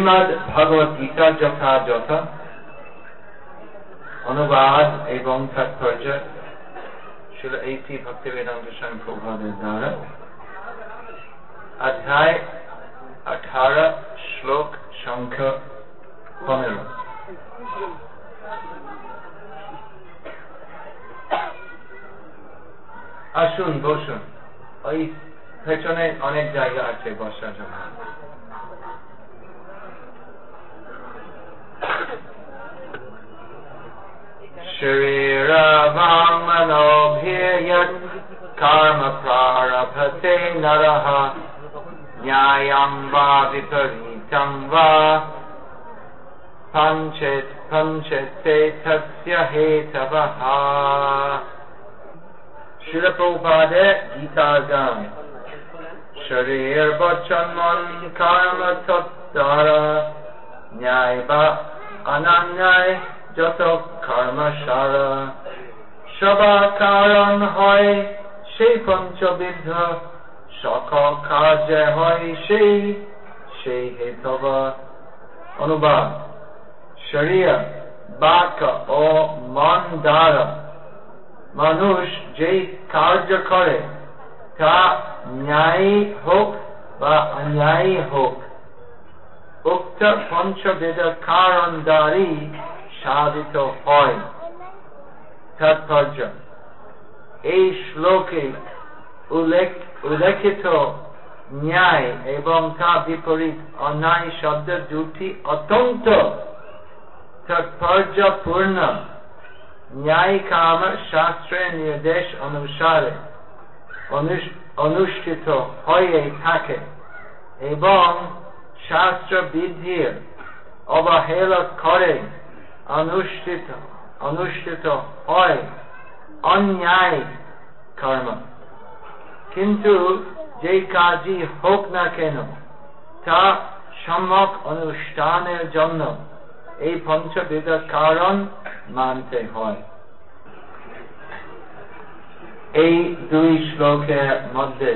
শ্রীমদ ভগবত গীতা যথাযথ অনুবাদ এবং তাৎপর্য ছিল এইটি ভক্তি বেদান্ত স্বামী প্রভাবের দ্বারা। অধ্যায় আঠারো, শ্লোক সংখ্যা পনেরো। আসুন, বসুন। ওই পেছনে অনেক জায়গা আছে, বসার জন্য। शरीरवाङ्मनोभिर्यत् कर्मप्रारभते नरः। न्यायं वा विपरीतं वा। पञ्चेत् पञ्चते तस्य हेतवः। शिलप्रोपादे गीतागाम् शरीरवचन्मन् कर्म तत्तार न्याय वा अनान्याय जतोक् সারা সবা কারণ হয় সেই হয় সেই সেই অনুবাদ শরীর বাক ও মন দ্বারা। মানুষ যেই কার্য করে, তা ন্যায়ী হোক বা অন্যায়ী হোক, উক্ত পঞ্চবেদ কারণ দ্বারই সাধিত হয়। তাৎপর্য। এই শ্লোকে উল্লেখ উল্লেখিত ন্যায় এবং তা বিপরীত অন্যায় শব্দ দুটি অত্যন্ত তাৎপর্যপূর্ণ। ন্যায় কাম শাস্ত্রের নির্দেশ অনুসারে অনুষ্ঠিত হয়ে থাকে এবং শাস্ত্র বিধির অবহেলা করে। অনুষ্ঠিত অনুষ্ঠিত হয়, অন্যায় কর্ম। কিন্তু যে কাজই হোক না কেন, তা সম্যক অনুষ্ঠানের জন্য এই পঞ্চবিধ কারণ মানতে হয়। এই দুই শ্লোকের মধ্যে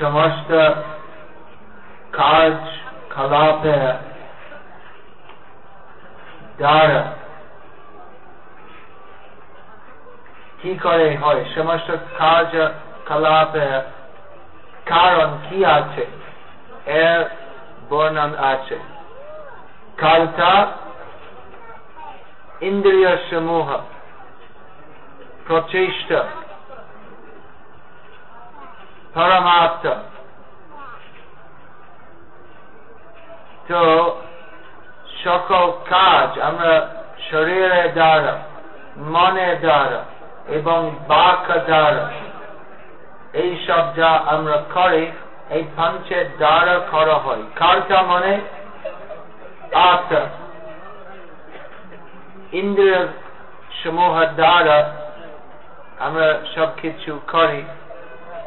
সমস্ত কাজ কলাপের কি করে হয়? সমস্ত কাজ কলাপের কারণ কি আছে? এর বর্ণন আছে। কালটা ইন্দ্রিয় সমূহ প্রচেষ্টা পরমাত্মা। তো সকল কাজ আমরা শরীরের দ্বারা মনের দ্বারা এবং বাক দ্বারা। এইসব যা আমরা করি, এই পঞ্চের দ্বারা করা হয়। কারটা মানে আত্মা। ইন্দ্রিয় সমূহ দ্বারা আমরা সবকিছু করি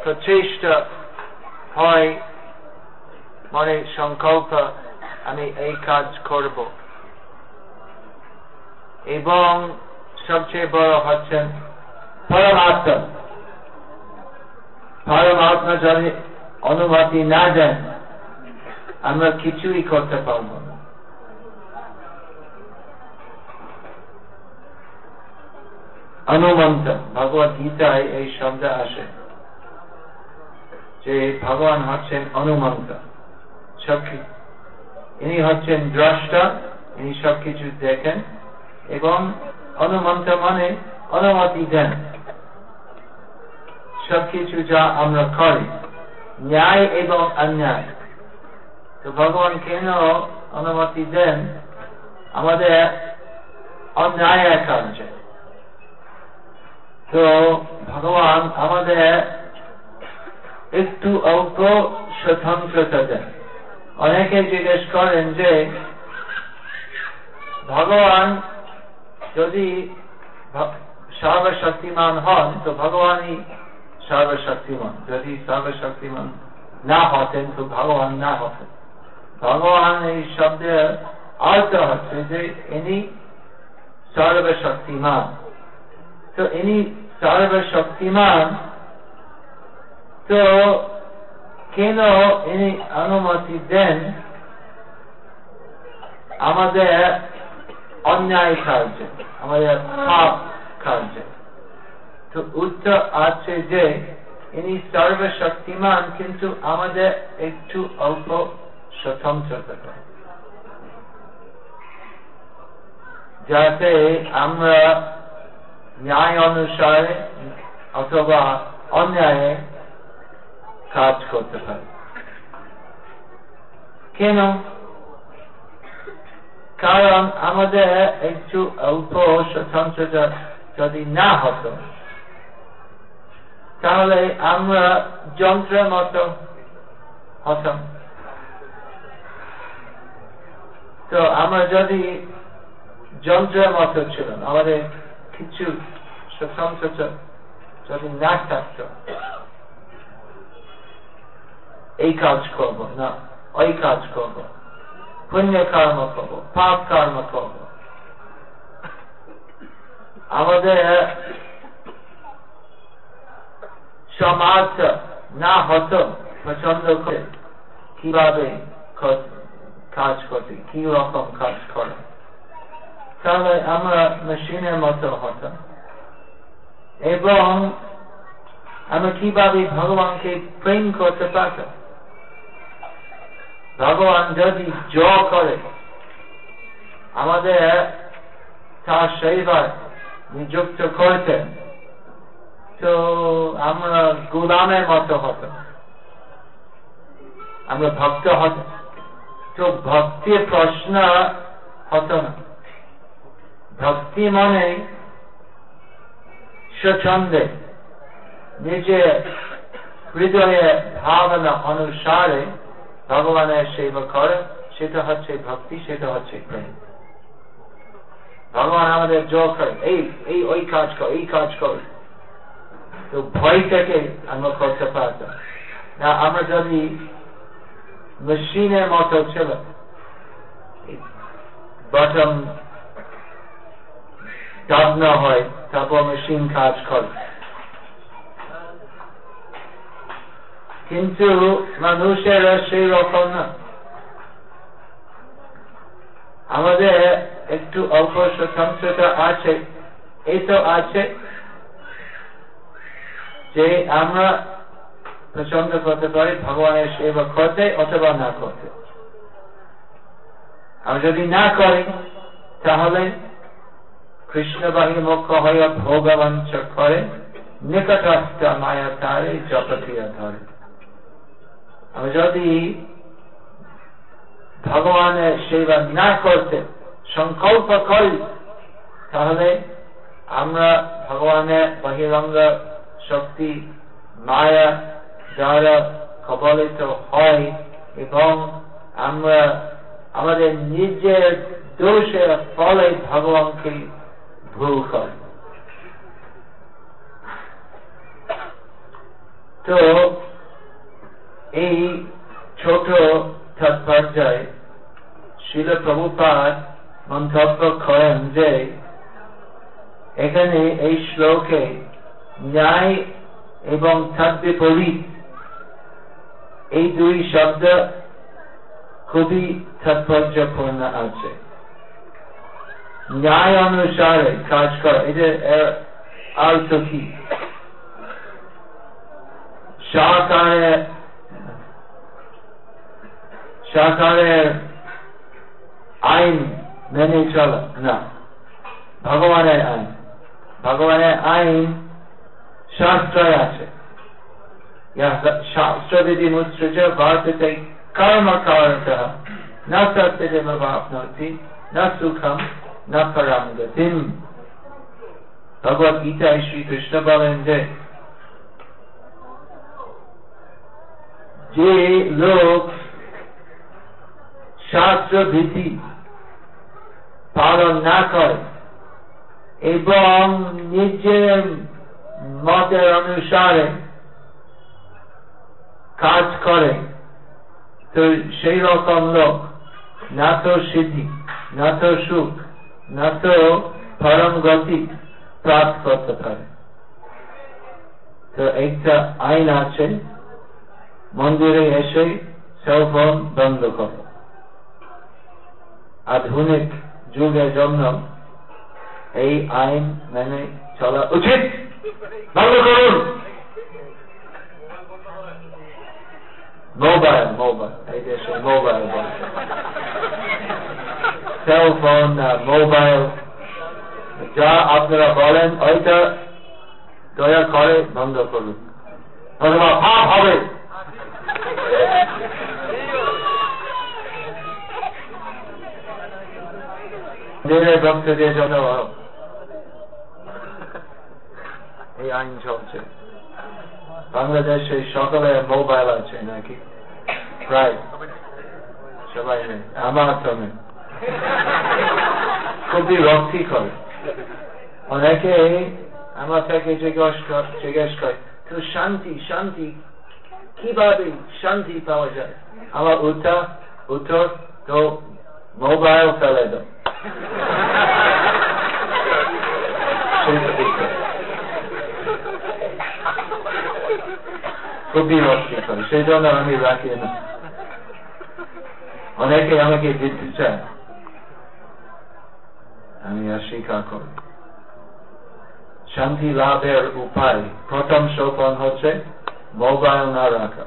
প্রচেষ্টা হয়, মনে সংকল্প আমি এই কাজ করব। এবং সবচেয়ে বড় হচ্ছেন পরমাত্মা। পরমাত্মা যদি অনুমতি না দেন, আমরা কিছুই করতে পারব না। অনুমন্ত ভগবত গীতায় এই শব্দ আসে যে ভগবান হচ্ছেন অনুমন্ত সবকি ইনি হচ্ছেন দ্রষ্টা, ইনি সবকিছু দেখেন এবং অনুমন্ত মানে অনুমতি দেন। সবকিছু যা আমরা করি, ন্যায় এবং অন্যায়। তো ভগবান কেন অনুমতি দেন? আমাদের অন্যায় কার্যে তো ভগবান আমাদের একটু অল্প স্বতন্ত্রতা দেন। অনেকে জিজ্ঞেস করেন যে, ভগবান যদি সর্বশক্তিমান হন, তো ভগবানই সর্বশক্তিমান। যদি সর্বশক্তিমান না হতেন, তো ভগবান না হতেন। ভগবান এই শব্দের অর্থ হচ্ছে যে, ইনি সর্বশক্তিমান। তো ইনি সর্বশক্তিমান, তো কেন ইনি অনুমতি দেন আমাদের অন্যায় কার্য, আমাদের পাপ কার্য? তো উত্তর আছে যে ইনি সর্বশক্তিমান, কিন্তু আমাদের একটু অল্প স্বতন্ত্রতা যাতে আমরা ন্যায় অনুসারে অথবা অন্যায়ে কাজ করতে পারি কেন? কারণ আমাদের একটু অল্প স্বতন্ত্রতা যদি না হতো, তাহলে আমরা যন্ত্রের মতো হতাম। তো আমরা যদি যন্ত্রের মতো ছিলাম, আমাদের কিছু স্বতন্ত্রতা যদি না থাকতো এই কাজ করব না ওই কাজ করব পুণ্য কর্ম করব পাপ কর্ম করব আমাদের সমাজ না হতো পছন্দ করে কীভাবে কাজ করতে কি রকম কাজ করে তাহলে আমরা মেশিনের মতো হতাম এবং আমরা কীভাবে ভগবানকে প্রেম করতে পারতাম ভগবান যদি জ করে, আমাদের তার সেবার নিযুক্ত করতেন তো আমরা গোলামের মতো হতাম আমরা ভক্ত হতাম তো ভক্তির প্রশ্ন হতো না। ভক্তি মানে স্বচ্ছন্দে নিজে হৃদয়ে ভাবনা অনুসারে ভগবানের সেবা করে, সেটা হচ্ছে ভক্তি, সেটা হচ্ছে প্রেম। ভগবান আমাদের জোর এই এই, ওই কাজ কর, এই কাজ কর। তো ভয় থেকে আমরা করতে পারতাম। না, আমরা যদি মেশিনের মতো ছিল বটম দাবনা হয়, তারপর মেশিন কাজ করে। কিন্তু মানুষেরা সেই রকম না। আমাদের একটু অল্প স্বতন্ত্রতা আছে, এই তো আছে যে আমরা পছন্দ করতে পারি ভগবানের সেবা করতে অথবা না করতে। আমি যদি না করি, তাহলে কৃষ্ণ বাহিনী মুখ্য হইয়া ভোগবঞ্চ করে, নিকটস্থ মায়া তারে জপক্রিয়া ধরে। আমি যদি ভগবানের সেবা না করতে সংকল্প করি, তাহলে আমরা ভগবানের বহিরঙ্গ শক্তি, মায়া, দ্বারা কবলিত হয় এবং আমরা আমাদের নিজের দোষের ফলে ভগবানকে ভুল করি। তো এই ছোট তাৎপর্যায় শিল প্রভুপাত মন্তব্য করেন যে এখানে এই শ্লোকে ন্যায় এবং তদ্বিপরীত এই দুই শব্দ খুবই তাৎপর্যপূর্ণ আছে। ন্যায় অনুসারে কাজ করা এটা অর্থ কি সরকারের সহকারের আইন মেনে চলে না ভগবানের আইন ভগবানের আইন শাস্ত্রে আছে ভারতে কর্ম না না সুখম না ভগবত গীতায় শ্রীকৃষ্ণ বলেন যে যে লোক শাস্ত্র ভীতি পালন না করে। এবং নিজের মতের অনুসারে কাজ করে। তো সেই রকম লোক। না তো সিদ্ধি, না তো সুখ, না তো পরম গতি প্রাপ্ত করতে পারে। তো একটা আইন আছে। মন্দিরে এসে সেলফোন বন্ধ করো। আধুনিক যুগের জন্য এই আইন মেনে চলা উচিত। বন্ধ করুন। মোবাইল মোবাইল, এই দেশে মোবাইল সেলফোন মোবাইল। যা আপনারা বলেন, ওইটা দয়া করে বন্ধ করুন। অথবা হবে। দিনের ভক্তদের জন্য এই আইন চলছে। বাংলাদেশে সকলে মোবাইল আছে নাকি? প্রায় সবাই নেই। আমার তো নেই। খুবই রক্তি করে। অনেকে আমার থেকে জিজ্ঞেস করে তো শান্তি শান্তি কীভাবে শান্তি পাওয়া যায়? আমার উত্তর উত্তর, তো মোবাইল ফেলে দাও। খুবই রক্তি করে সেই জন্য আমি রাখি না অনেকে আমাকে দিতে চায় আমি অস্বীকার করি শান্তি লাভের উপায় প্রথম সোপান হচ্ছে মোবাইল না রাখা।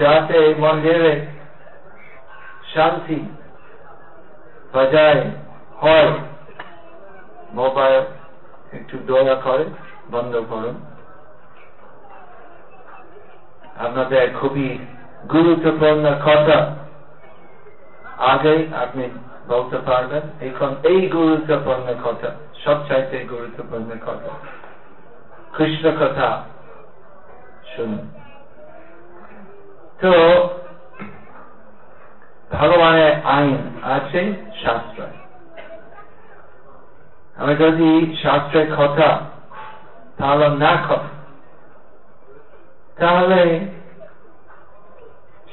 যাতে মন্দিরে শান্তি বজায়, হয়। মোবাইল একটু দয়া করে, বন্ধ করুন। আপনাদের খুবই গুরুত্বপূর্ণ কথা। আগে আপনি বলতে পারবেন, এখন এই গুরুত্বপূর্ণ কথা, সবচাইতে গুরুত্বপূর্ণ কথা। কৃষ্ণ কথা শুনুন। তো ভগবানের আইন আছে, শাস্ত্র আমি যদি শাস্ত্রের কথা পালন না করি, তাহলে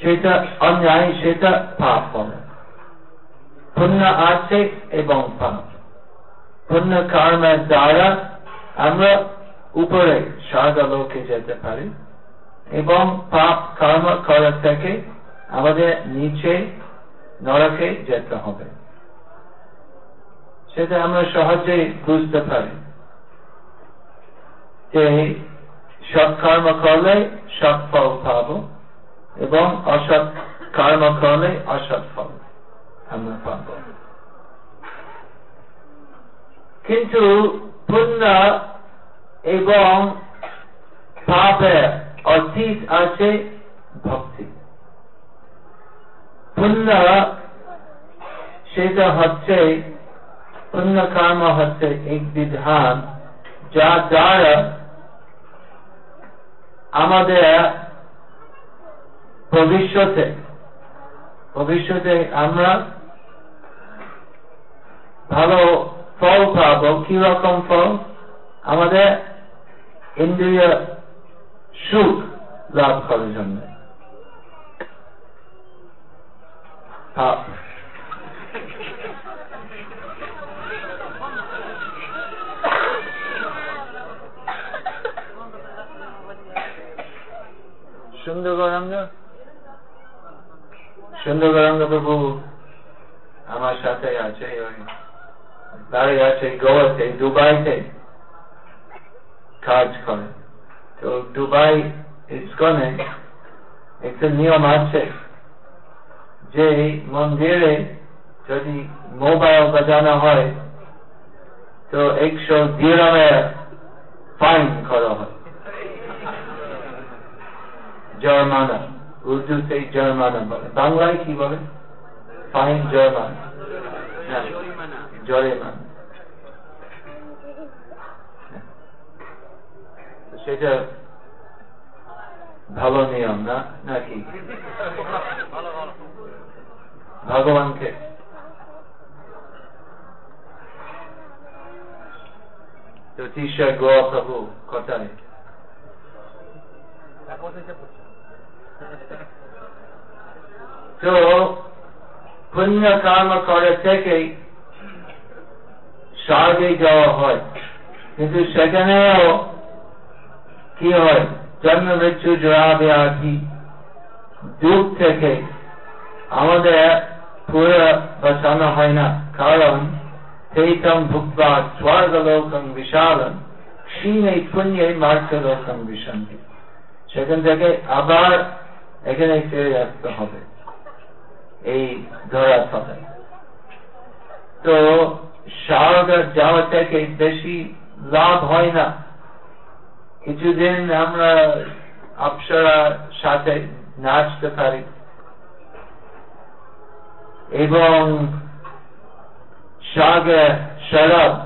সেটা অন্যায়, সেটা পাপ হবে। পুণ্য আছে এবং পাপ। পুণ্য কর্মের দ্বারা আমরা উপরে স্বর্গলোকে যেতে পারি এবং পাপ কর্ম করার থেকে আমাদের নিচে নরকে যেতে হবে। সেটা আমরা সহজেই বুঝতে পারি। যে সৎ কর্ম করলে সৎ ফল পাব এবং অসৎ কর্ম করলে অসৎ ফল আমরা পাব। কিন্তু পুণ্য এবং পাপের অতীত আছে ভক্তি। পুণ্য সেটা হচ্ছে পুণ্য কর্ম হচ্ছে এক বিধান। যা দ্বারা আমাদের ভবিষ্যতে ভবিষ্যতে আমরা ভালো ফল পাবো। কি রকম ফল? আমাদের ইন্দ্রিয় সুখ লাভ করার জন্য। পাপ সুন্দর গৌরাঙ্গ সুন্দর গৌরাঙ্গ প্রভু আমার সাথে আছে ওই দাঁড়িয়ে আছে গোয়াতে দুবাইতে কাজ করে তো দুবাই ইস্কনে একটা নিয়ম আছে যে মন্দিরে যদি মোবাইল বাজানো হয়, তো একশো দিরমের ফাইন করা হয়। জর্মানা, উর্দুতে জর্মানা বলে। বাংলায় কি বলে? ফাইন, জর্মান। জরিমান। সেটা ভালো নিয়ম না, নাকি? ভগবানকে। জ্যোতিষা গোয়া প্রভু কোথায় তো পুণ্য কর্ম করে থেকে স্বর্গে যাওয়া হয়। কিন্তু সেখানেও কি হয়? জন্ম, মৃত্যু, জড়া, ব্যাধি, দুঃখ থেকে আমাদের বাঁচানো হয় না কারণ তেতম ভুক্তা স্বর্গলোকম বিশালম ক্ষীণে পুণ্যে মার্গলোকম বিশান্তি সেখান থেকে আবার এখানে ফিরে আসতে হবে। এই ধরা তো স্বর্গ যাওয়া থেকে বেশি লাভ হয় না। কিছুদিন আমরা অপ্সরা সাথে নাচতে পারি। এবং শরাব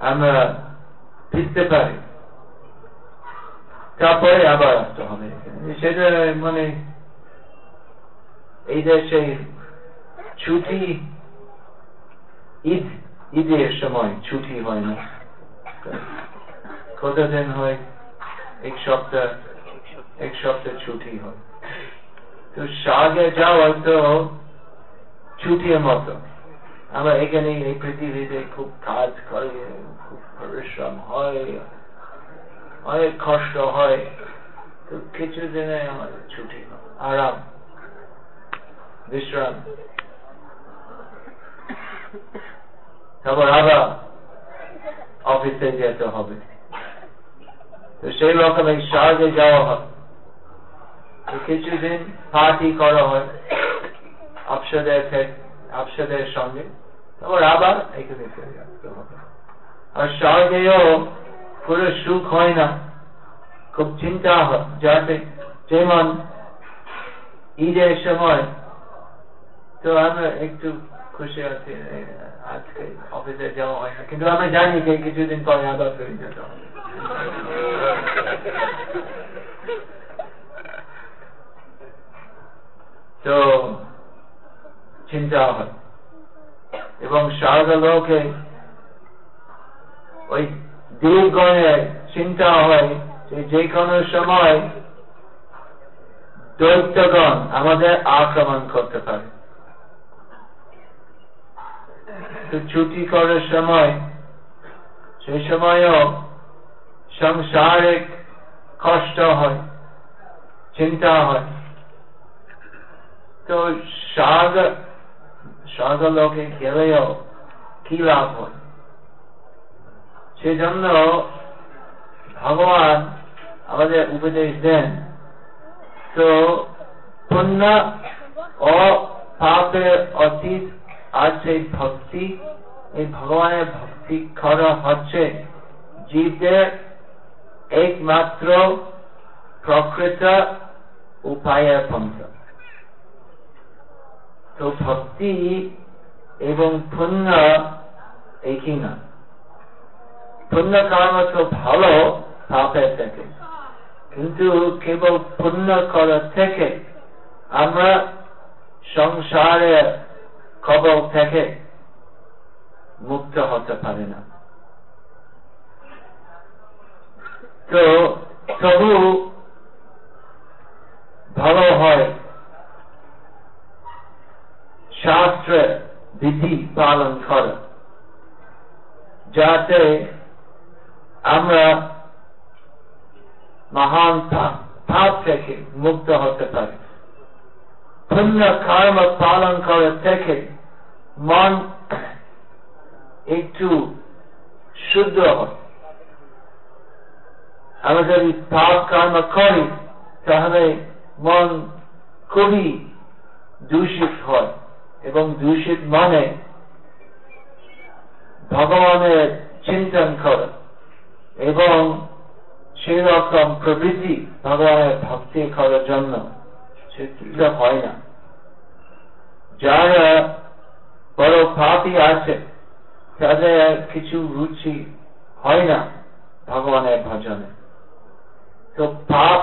আমরা ফিরতে পারি। তারপরে আবার আসতে হবে। সেটা মানে এই দেশে ছুটি, ঈদ, ঈদের সময় ছুটি হয় না। কতদিন হয়? এক সপ্তাহ এক সপ্তাহ ছুটি হয়। তো সাগে যাওয়া তো ছুটির মতো। আমরা এখানে এই পৃথিবীতে খুব কাজ করে, খুব পরিশ্রম হয়, অনেক কষ্ট হয়। তো কিছু দিনে আমাদের ছুটি আরাম, বিশ্রাম। তারপর আবার অফিসে যেতে হবে। তো সেই রকম এই সাহায্যে যাওয়া তো কিছুদিন পার্টি করা হয়, আপসাদের আপসাদের সঙ্গে। তারপর আবার এখানে আর স্বর্গেও পুরো সুখ হয় না। খুব চিন্তা হয়, যাতে যেমন ঈদের সময়, তো আমরা একটু খুশি আছি আজকে অফিসে যাওয়া হয় না। কিন্তু আমরা জানি যে কিছুদিন পরে আবার ফিরে যেতে হবে। তো চিন্তা হয় এবং লোকে ওই দীর্ঘে চিন্তা হয় যে যে কোনো সময় দৈত্যগণ আমাদের আক্রমণ করতে পারে। ছুটি করার সময় সেই সময়ও সংসারিক কষ্ট হয়, চিন্তা হয়। তো সাগ স্বর্গলোকে গেলেও কি লাভ সেজন্য ভগবান আমাদের উপদেশ দেন, তো পুণ্য ও পাপের অতীত ভক্তি, এই ভগবানের ভক্তি করা হচ্ছে জীবদের একমাত্র প্রকৃত উপায়ের পন্থা। তো ভক্তি এবং পুণ্য একই না? পুণ্য কর্ম তো ভালো, পাপের থেকে। কিন্তু কেবল পুণ্য করার থেকে আমরা সংসারের খবর থেকে মুক্ত হতে পারি না। তো তবু ভালো হয় শাস্ত্রের বিধি পালন করা। যাতে আমরা মহান পাপ থেকে মুক্ত হতে পারি। পুণ্য কর্ম পালন করে থেকে মন একটু শুদ্ধ হয়। আমরা যদি পাপ কর্ম করি, তাহলে মন খুবই দূষিত হয়। এবং দূষিত মানে ভগবানের চিন্তন করে এবং সেই রকম প্রবৃতি ভগবানের ভক্তি করার জন্য সেটা হয় না। যারা বড় পাপি আছে, তাদের কিছু রুচি হয় না ভগবানের ভজনে। তো পাপ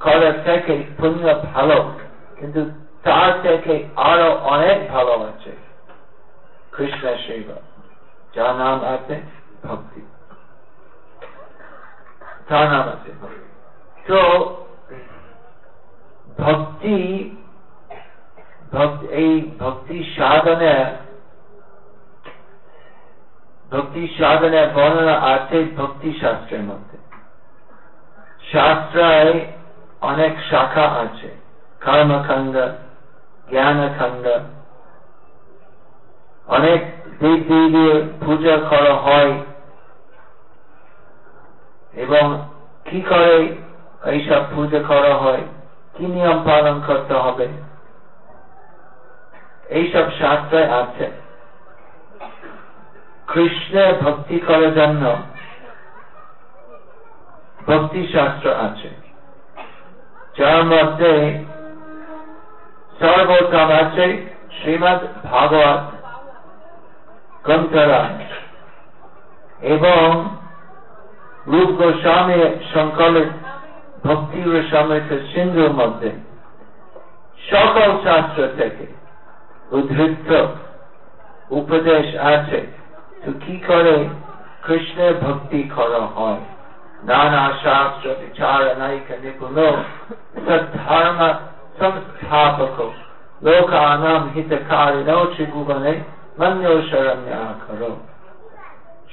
করার থেকে পুণ্য ভালো, কিন্তু তার থেকে আরও অনেক ভালো আছে কৃষ্ণ সেবা যার নাম আছে ভক্তি। তার নাম আছে তো, ভক্তি এই ভক্তি সাধনে, ভক্তি সাধনের বর্ণনা আছে ভক্তি শাস্ত্রের মধ্যে। শাস্ত্রায় অনেক শাখা আছে। কর্মখণ্ড জ্ঞানখণ্ড অনেক দেব দেবীর পূজা করা হয়। এবং কি করে এইসব পূজা করা হয়? কি নিয়ম পালন করতে হবে? এইসব শাস্ত্রে আছে। কৃষ্ণের ভক্তি করার জন্য ভক্তি শাস্ত্র আছে। যার মধ্যে আছে শ্রীমদ ভাগবত গ্রন্থরাজ। এবং রূপ গোস্বামী সংকলিত ভক্তি রসামৃত সিন্ধুর মধ্যে। সকল শাস্ত্র থেকে উদ্ধৃত উপদেশ আছে তো কি করে কৃষ্ণের ভক্তি করা হয়? নানা শাস্ত্র বিচার নায়িক নিপুণ সদ্ধর্ম some topical. لو كأنام هتكاري لو تشيقوغني من يوشرم يأكرو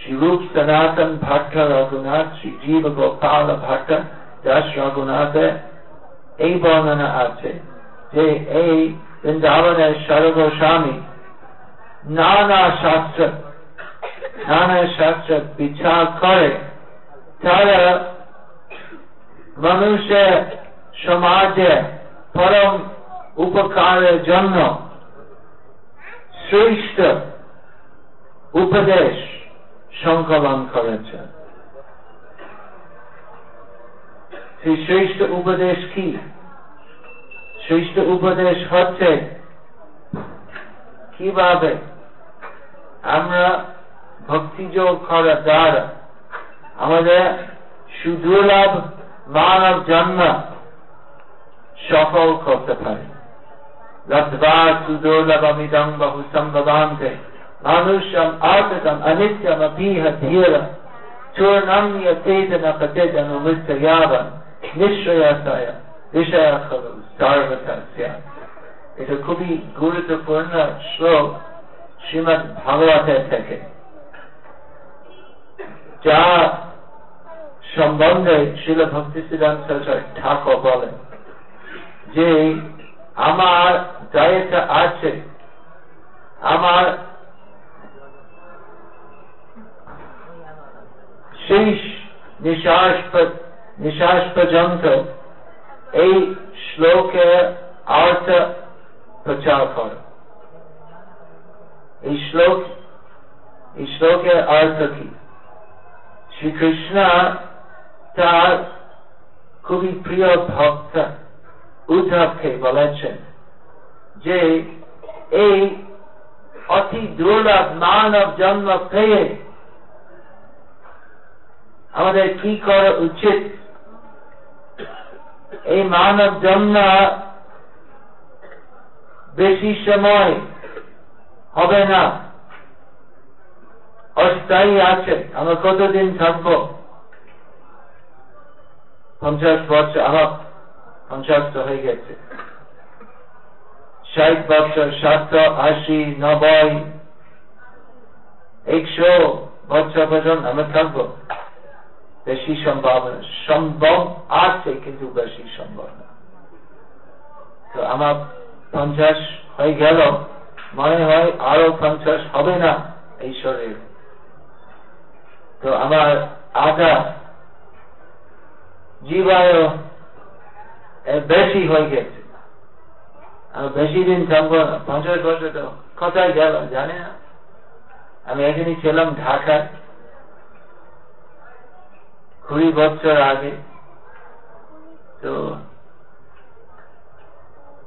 شروب سناتن بحق رغنات شجيب গোপাল ভট্ট দাস রঘুনাথে এই বর্ণনা আছে যে এই বৃন্দাবনের সর্বস্বামী নানা শাস্ত্র নানা শাস্ত্র বিচার করে তারা মানুষের সমাজে পরম উপকারের জন্য শ্রেষ্ঠ উপদেশ সংকলন করেছে সেই শ্রেষ্ঠ উপদেশ কি? শ্রেষ্ঠ উপদেশ হচ্ছে কীভাবে আমরা ভক্তিযোগ করার দ্বারা আমাদের সুদুর্লভ মানব জন্ম সফল করতে পারে মানুষম আতম অনিত্যম অপীহ ধীর চূর্ণম্য চেতন পচেতন মৃত্যয়াবন নিশ্চয়াশয় বিষয় খলু সর্বস্য এটা খুবই গুরুত্বপূর্ণ শ্লোক শ্রীমদ ভাগবতের থেকে যা সম্বন্ধে শিল ভক্তি সিদ্ধান্ত ঠাকুর বলেন যে আমার দায়িত্ব আছে আমার শেষ নিশ্বাস নিশ্বাস পর্যন্ত এই শ্লোকের অর্থ প্রচার কর। এই শ্লোক এই শ্লোকের অর্থ কি? শ্রীকৃষ্ণ তার খুবই প্রিয় ভক্ত। উদ্ধবকে বলেছেন যে এই অতি দুর্লভ মানব জন্ম পেয়ে আমাদের কি করা উচিত? এই মানব জন্ম বেশি সময় হবে না। অস্থায়ী আছে। আমরা কতদিন থাকব? পঞ্চাশ বছর আমার পঞ্চাশ হয়ে গেছে। ষাট বছর সাতশো আশি, নব্বই, একশো বছর পর্যন্ত আমরা থাকব। বেশি সম্ভাবনা সম্ভব আছে, কিন্তু বেশি সম্ভব না। তো আমার পঞ্চাশ হয়ে গেল। মনে হয় আরও পঞ্চাশ হবে না এই শরীর। তো আমার আধা জীবায় বেশি হয়ে গেছে। আমি বেশি দিন থাকব পঞ্চাশ বছর তো কোথায় গেল জানে না। আমি এখানে ছিলাম ঢাকায়। কুড়ি বছর আগে। তো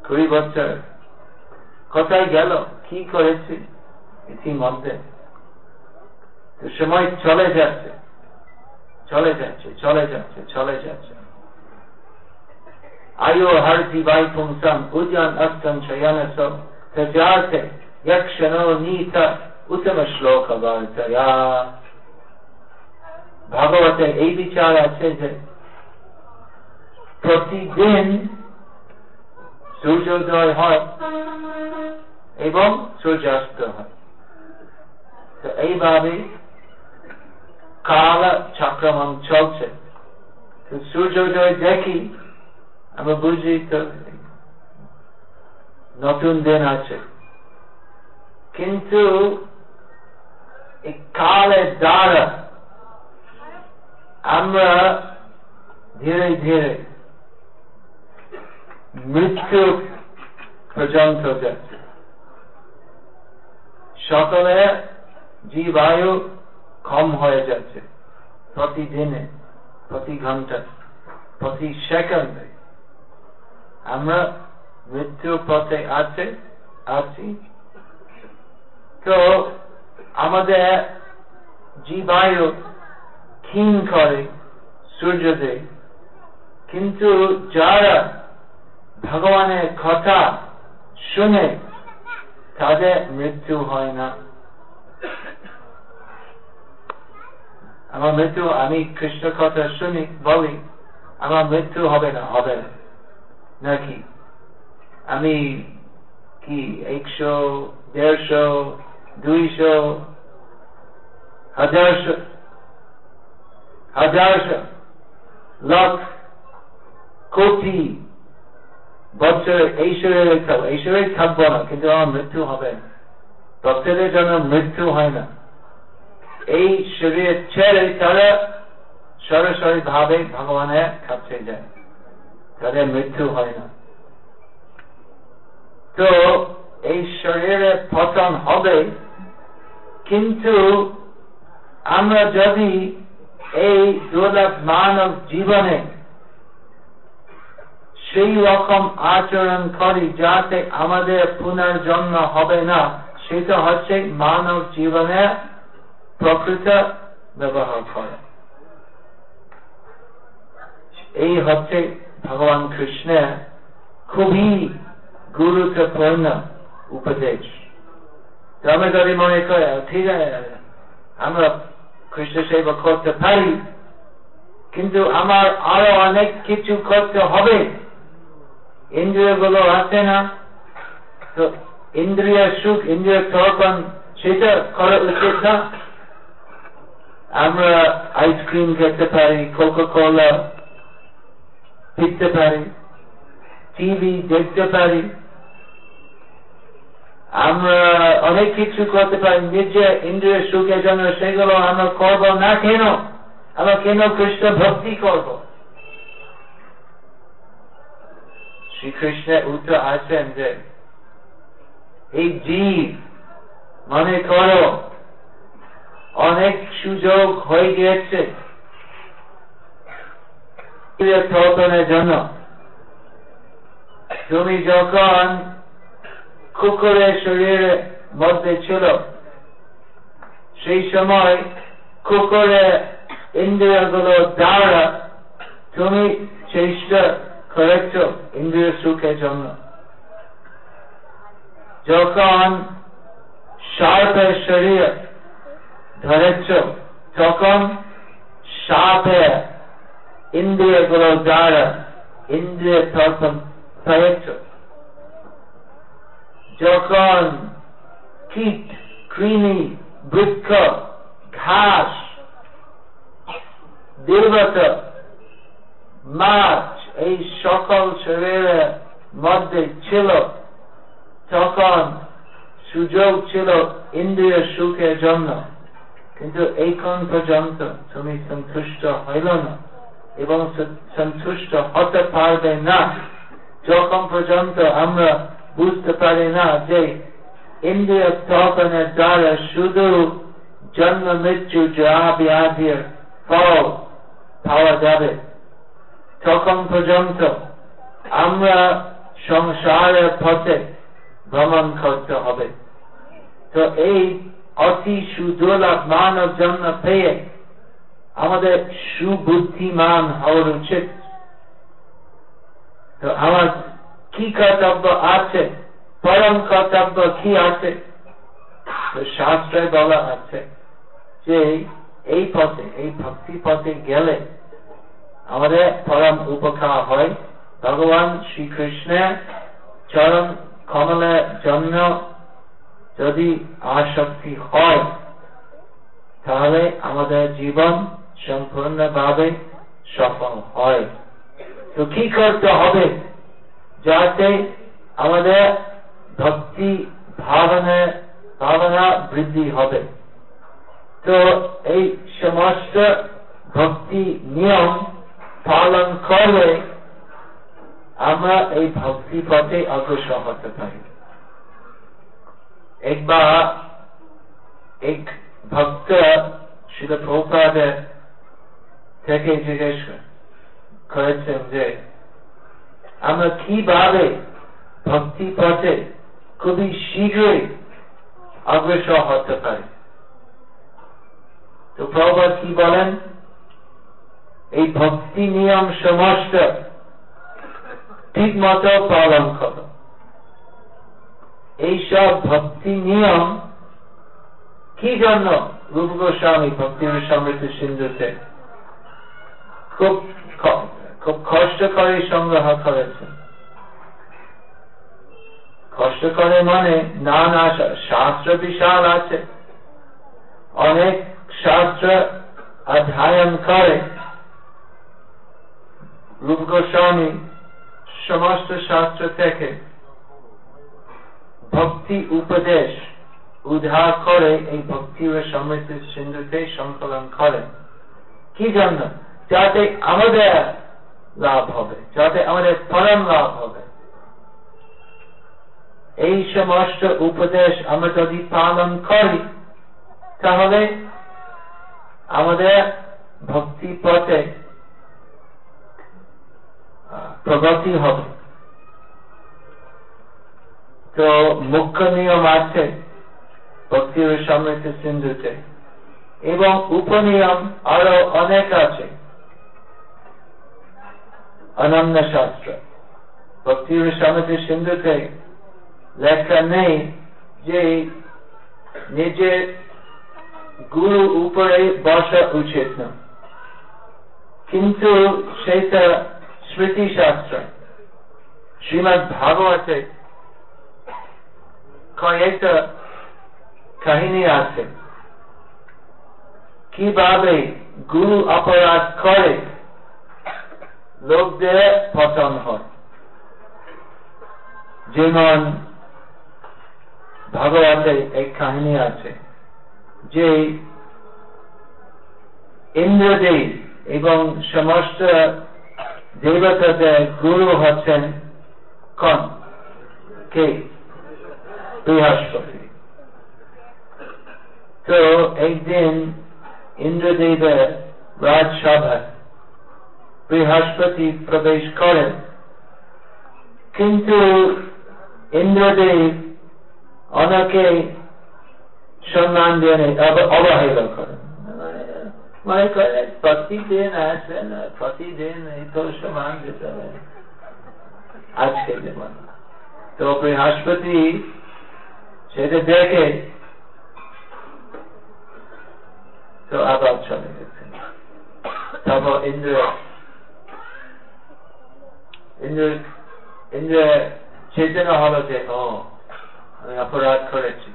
কুড়ি বছর কোথায় গেল, কি করেছি, ইতিমধ্যে। তো সময় চলে যাচ্ছে চলে যাচ্ছে চলে যাচ্ছে চলে যাচ্ছে। Ajo harbi vajkom sam, udjan astam čajanesom, teđate, yakshano nita, utama shloka bantaya. ভাগবতে এই বিচার আছে যে প্রতিদিন সূর্যোদয় হয় এবং সূর্যাস্ত হয় তো এইভাবে কাল চক্রমান চলছে সূর্যোদয় দেখি আমরা বুঝি তো, নতুন দিন আছে। কিন্তু কালের দ্বারা আমরা ধীরে ধীরে মৃত্যু পর্যন্ত যাচ্ছে। সকলে জীবায়ু কম হয়ে যাচ্ছে প্রতিদিনে, প্রতি ঘণ্টা প্রতি সেকেন্ডে। আমরা মৃত্যু পথে আছে, আছি। তো আমাদের জীবায়ু ক্ষীণ করে সূর্যদেব কিন্তু যারা ভগবানের কথা শুনে, তাদের মৃত্যু হয় না। আমার মৃত্যু আমি কৃষ্ণ কথা শুনি, বলি, আমার মৃত্যু হবে না হবে না। নাকি আমি কি একশো, দেড়শো, দুইশো, হাজারশো হাজারশো লাখ কোটি বছর এই শরীরে খাব এই শরীরে থাকব না কিন্তু আমার মৃত্যু হবে না। জন্য মৃত্যু হয় না। এই শরীর ছেড়ে তারা সরাসরি ভাবে ভগবানের কাছে যায়। তাদের মৃত্যু হয় না। তো এই শরীরে পতন হবে, কিন্তু আমরা যদি এই দুর্লভ মানব জীবনে সেই রকম আচরণ করি যাতে আমাদের পুনর্জন্ম হবে না, সেটা হচ্ছে মানব জীবনে প্রকৃত ব্যবহার করা। এই হচ্ছে ভগবান কৃষ্ণের খুবই গুরুত্বপূর্ণ উপদেশ। আমি যদি মনে করে, ঠিক আছে, আমরা কৃষ্ণ সেবা করতে পারি, কিন্তু আমার আরও অনেক কিছু করতে হবে। ইন্দ্রিয়গুলো আছে না? তো ইন্দ্রিয় সুখ, ইন্দ্রিয় তর্পণ, সেটা করা উচিত না। আমরা আইসক্রিম খেতে পারি কোকা কোলা পিতে পারি টিভি দেখতে পারি আমরা অনেক কিছু করতে পারি, নিজে ইন্দ্রিয় সুখের জন্য সেগুলো আমরা করব না কেন? আমরা কেন কৃষ্ণ ভক্তি করব? শ্রীকৃষ্ণের উত্তর আছেন যে, এই জীব, মনে করো, অনেক সুযোগ হয়ে গিয়েছে জন্য। তুমি যখন কুকুরের শরীরের মধ্যে ছিল, সেই সময় কুকুরের ইন্দ্রিয়গুলো দ্বারা তুমি চেষ্টা করেছ ইন্দ্রিয় সুখের জন্য। যখন সাপের শরীর ধরেছ, তখন সাপের ইন্দ্রিয়গুলো দ্বারা ইন্দ্রিয় যখন কীট কৃমি বৃক্ষ ঘাস দেবত মাছ এই সকল শরীরের মধ্যে ছিল তখন সুযোগ ছিল ইন্দ্রিয় সুখের জন্য কিন্তু এইক্ষণ পর্যন্ত তুমি সন্তুষ্ট হইল না এবং সন্তুষ্ট হতে পারবে না। যখন পর্যন্ত আমরা বুঝতে পারি না যে ইন্দ্রিয় তপনের দ্বারা শুধু জন্ম, মৃত্যু যা ফল পাওয়া যাবে, তখন পর্যন্ত আমরা সংসারের পথে ভ্রমণ করতে হবে। তো এই অতি সুদুর্লভ মানব জন্ম পেয়ে আমাদের সুবুদ্ধিমান হওয়ার উচিত। তো আমার কি কর্তব্য আছে? পরম কর্তব্য কি আছে? শাস্ত্রে বলা আছে যে এই পথে, এই ভক্তি পথে গেলে আমাদের পরম উপকার হয়। ভগবান শ্রীকৃষ্ণের চরণ কমলের জন্য যদি আসক্তি হয়, তাহলে আমাদের জীবন সম্পূর্ণভাবে সফল হয়। তো কি করতে হবে? যাতে আমাদের ভক্তি ভাবনা ভাবনা বৃদ্ধি হবে। তো এই সমস্ত ভক্তি নিয়ম পালন করলে আমরা এই ভক্তি পথে অগ্রসর হতে পারি। একবার এক ভক্ত শিল প্রভুপাদের থেকে জিজ্ঞেস করেছেন যে আমরা কীভাবে ভক্তি পথে খুবই শীঘ্রই অগ্রসর হতে পারি। তো প্রভা কি বলেন? এই ভক্তি নিয়ম সমস্ত ঠিক মতো পালন কর। এইসব ভক্তি নিয়ম কি জন্য? রূপ গোস্বামী ভক্তি সমৃদ্ধ সিন্ধুতে খুব খুব কষ্ট করে সংগ্রহ করেছেন কষ্ট করে মানে না না শাস্ত্র বিশাল আছে। অনেক শাস্ত্র অধ্যয়ন করে। রূপ গোস্বামী সমস্ত শাস্ত্র থেকে ভক্তি উপদেশ উদ্ধার করে এই ভক্তি ও সমৃদ্ধি সিন্ধুতে সংকলন করেন। কি জন্য? যাতে আমাদের লাভ হবে, যাতে আমাদের পরম লাভ হবে। এই সমস্ত উপদেশ আমরা যদি পালন করি, তাহলে আমাদের ভক্তি পথে প্রগতি হবে। তো মুখ্য নিয়ম আছে ভক্তি ও সমৃদ্ধ সিন্ধুতে, এবং উপনিয়ম আরও অনেক আছে। অনন্য শাস্ত্র। ভক্তি সমৃদ্ধ সিন্ধুতে লেখা নেই যে নিজে গুরু উপরে বসা উচিত না। কিন্তু সেটা স্মৃতি শাস্ত্র শ্রীমদ ভাগবতে কয়েকটা কাহিনী আছে। কীভাবে গুরু অপরাধ করে লোকদের পতন হয়। যেমন ভাগবতে এক কাহিনী আছে যে ইন্দ্রদেব এবং সমস্ত দেবতাদের গুরু হচ্ছেন কন? কে? বৃহস্পতি। তো একদিন ইন্দ্রদেবের রাজসভায় বৃহস্পতি প্রবেশ করেন কিন্তু ইন্দ্রদেব অনেকে সম্মান দিয়ে অবহেলা করেন প্রতিদিন আসেন প্রতিদিন তো সমান দিতে হবে আজকে তো বৃহস্পতি সেটা দেখে তো আবার চলে গেছে তারপর ইন্দ্র ইন্দ্র ইন্দ্র চেতনা হলো যে ও আমি অপরাধ করেছি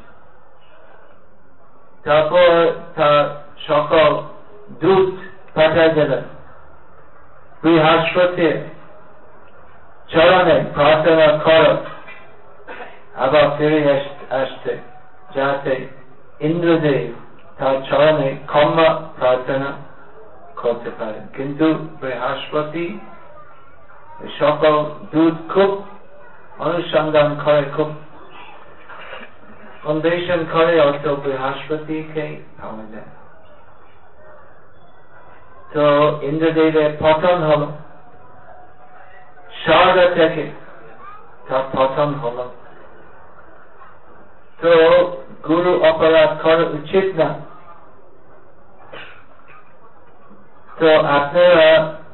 তারপর তার সকল দূত পাঠা গেলেন চরণে প্রার্থনা কর আবার ফিরে আসতে যাতে ইন্দ্রদেব তার চরণে ক্ষমা প্রার্থনা করতে পারেন কিন্তু বৃহস্পতি সকল দূত খুব অনুসন্ধান করে, খুব অন্বেষণ করে অত বৃহস্পতিকে পাওয়া যায়। তো ইন্দ্রদেবের পতন হল। স্বর্গ থেকে তার পতন হল। তো গুরু অপরাধ করা উচিত না। তো আপনারা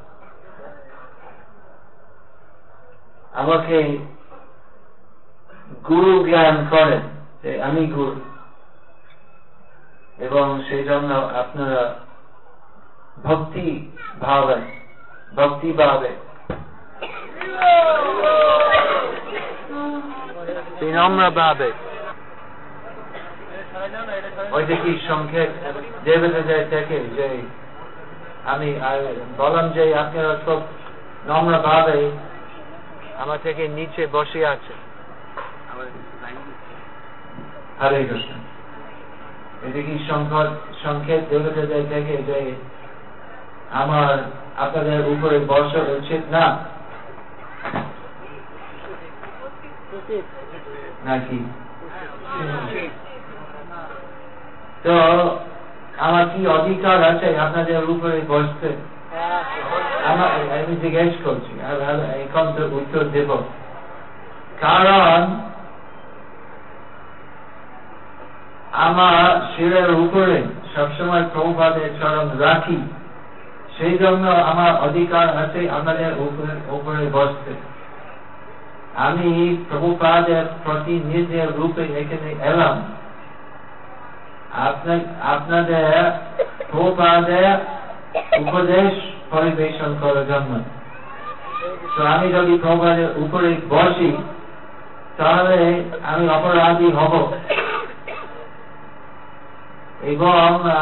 আমাকে গুরু জ্ঞান করেন যে আমি গুরু। এবং সেই জন্য আপনারা ভক্তি ভাবে ভক্তি ভাবে বিনম্র ভাবে। ওইটা কি সংক্ষেপ দেবতাদের থেকে যে আমি বললাম যে আপনারা খুব নম্র ভাবে আমার থেকে নিচে বসে আছে। হরে কৃষ্ণ। এটা কি সংক্ষেপ দেবতাদের থেকে যে আমার আপনাদের উপরে বসা উচিত না? নাকি? তো আমার কি অধিকার আছে আপনাদের উপরে বসতে? আমি জিজ্ঞেস করছি এখন তো উত্তর দেব কারণ আমার শিরের উপরে সবসময় প্রভুপাদের চরণ রাখি সেই জন্য আমার অধিকার আছে আপনাদের উপরে উপরে বসতে। আমি প্রভুপাদের প্রতিনিধির রূপে এখানে এলাম। আপনাদের প্রভুপাদের উপদেশ পরিবেশন করার জন্য তো আমি যদি প্রভুপাদের উপরে বসি, তাহলে আমি অপরাধী হব। এবং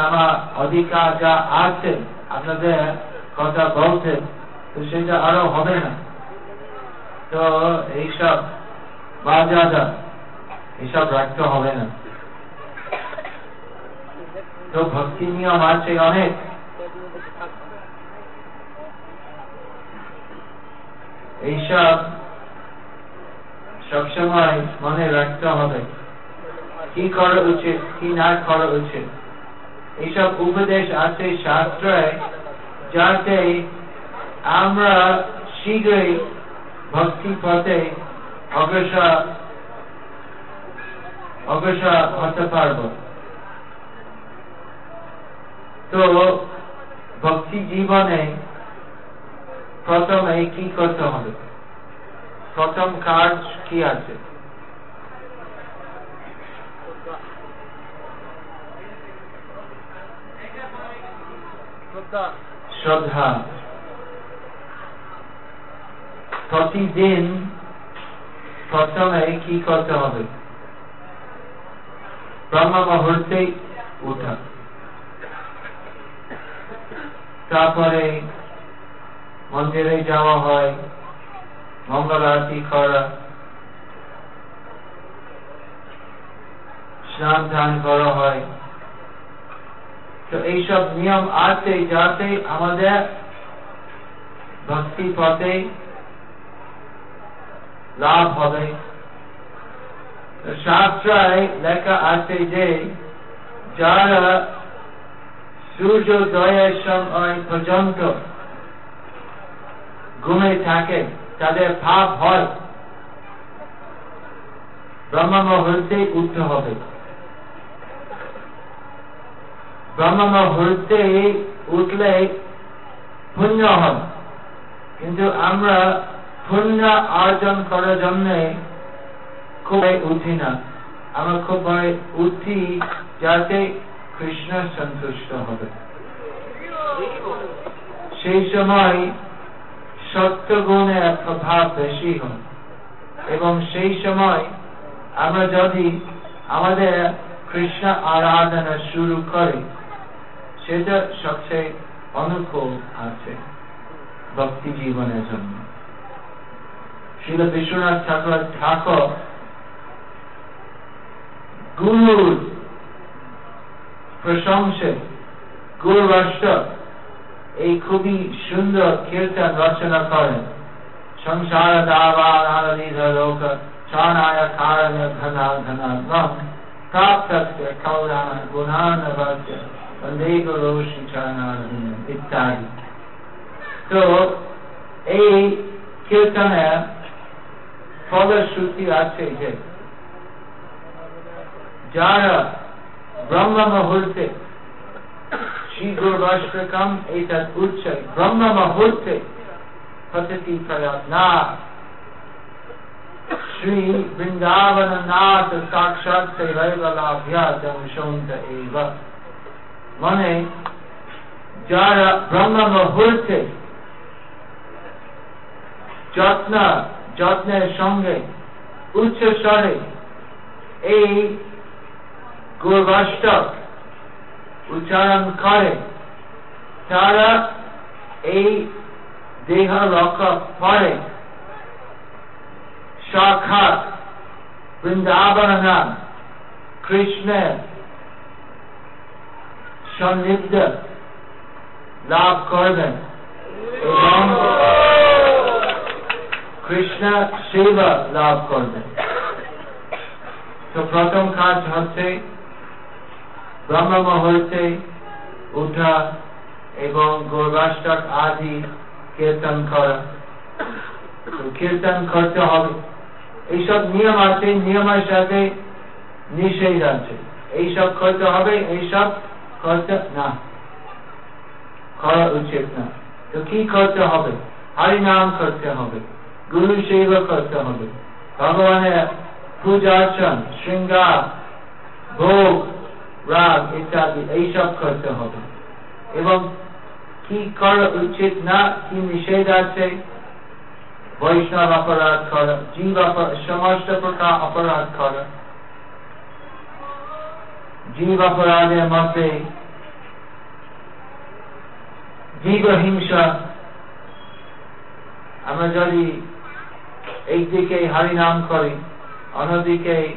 আমার অধিকার যা আছে, আপনাদের কথা বলতে তো সেটা আরও হবে না। তো এইসব বাজাদা এইসব রাখতে হবে না। তো ভক্তি নিয়ম আছে অনেক। এইসব সবসময় মনে রাখতে হবে। কি করা উচিত, কি না করা উচিত? এইসব উপদেশ আছে শাস্ত্রে, যাতে আমরা শীঘ্রই ভক্তি পথে অগ্রসর অগ্রসর হতে পারব। তো ভক্তি জীবনে প্রথমে কি করতে হবে প্রথম কাজ কি আছে? শ্রদ্ধা। প্রতিদিন প্রথমে কি করতে হবে? ব্রহ্ম মুহূর্তে উঠা। তারপরে মন্দিরে যাওয়া হয়। মঙ্গল আরতি করা। স্নান ধান করা হয়। তো এইসব নিয়ম আছে যাতে আমাদের ভক্তি পথে লাভ হবে। শাস্ত্রায় লেখা আছে যে, যারা সূর্যোদয়ের সময় পর্যন্ত ঘুমে থাকে, তাদের ভাব হয়। ব্রহ্ম মুহূর্তে উঠতে হবে। ব্রহ্ম মুহূর্তে উঠলে পুণ্য হয়। কিন্তু আমরা পুণ্য অর্জন করার জন্য খুব উঠি না। আমরা খুব উঠি যাতে কৃষ্ণ সন্তুষ্ট হবে। সেই সময় সত্য গুণের প্রভাব বেশি হয়। এবং সেই সময় আমরা যদি আমাদের কৃষ্ণ আরাধনা শুরু করি, সেটা সবচেয়ে অনুকূল আছে ভক্তি জীবনের জন্য। শিল বিশ্বনাথ ঠাকুর ঠাকুর, গুরুর প্রশংসে গুরু রাষ্ট্র এই খুবই সুন্দর কীর্তন রচনা করেন সংসার দাবার আনন্দিত লোক চানায় কারণ ঘনা ঘনা গম প্রাপ্তস্য কৌরান গুণান বাচ্য বন্দে গুরু চরণার্জুন ইত্যাদি। তো এই কীর্তনের ফলশ্রুতি আছে যে, যারা ব্রহ্ম মুহূর্তে Shigrorashtakam etat uchai brahma mahote patati prayatna. Sri Vrindavananata sakshat sevaivalabhyata mushonta eva. মানে যারা ব্রহ্মা মুহূর্তে যত্ন যত্নের সঙ্গে উচ্চ স্বরে এই গৌরাষ্টক উচ্চারণ করে তারা এই দেহ রক্ষা পরে সাক্ষাৎ বৃন্দাবন কৃষ্ণের সন্নিধ্য লাভ করবেন এবং কৃষ্ণ সেবা লাভ করবেন তো প্রথম কাজ হচ্ছে ব্রহ্ম মুহূর্তে উঠা এবং গৌরাষ্টক আদি কীর্তন করা। কীর্তন করতে হবে। এইসব নিয়ম আছে, নিয়মের সাথে নিষেধ আছে। এইসব করতে হবে, এইসব করতে না। করা উচিত না। তো কি করতে হবে? হরি নাম করতে হবে। গুরু সেবা করতে হবে। ভগবানের পূজা অর্চন, শৃঙ্গার, ভোগ রাগ, ইত্যাদি, এইসব করতে হবে। এবং কি করা উচিত না, কি নিষেধ আছে? বৈষ্ণব অপরাধ করা, জীব সমস্ত প্রকার অপরাধ করা। জীব অপরাধের মধ্যে জীব হিংসা। আমরা যদি একদিকে হরিনাম করি, অন্যদিকে